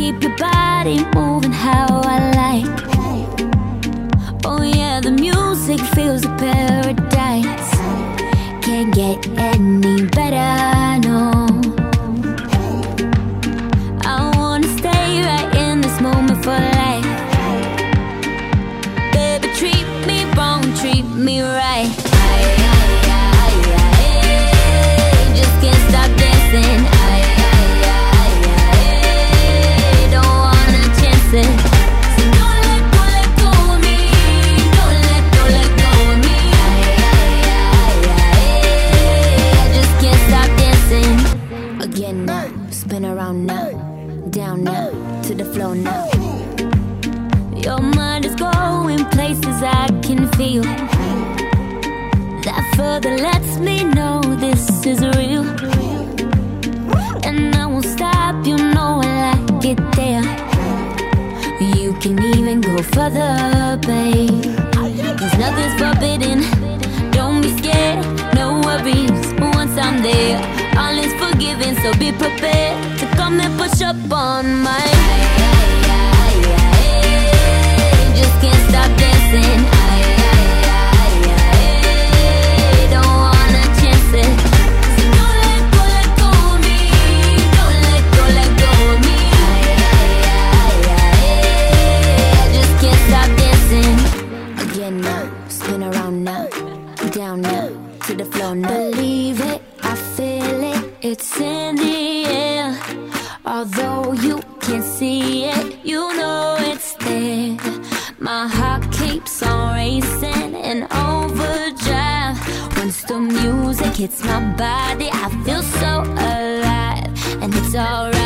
Keep your body moving how I like. Oh yeah, the music feels a paradise. Can't get any better, no. I wanna stay right in this moment for life. Baby, treat me wrong, treat me right. Around now, down now, to the floor now. Your mind is going places I can feel. That further lets me know this is real. And I won't stop, you know I like it there. You can even go further, babe. Cause nothing's forbidden. Don't be scared, no worries. Once I'm there, all is forgiven. So be prepared and push up on my. Just can't stop dancing. Don't wanna it. Don't let go, let go of me. Don't let go, let go of me. I just can't stop dancing. Again now, spin around now, down now, to the floor now. Believe it, I feel it, it's in the air. Although you can't see it, you know it's there. My heart keeps on racing in overdrive. Once the music hits my body, I feel so alive, and it's alright.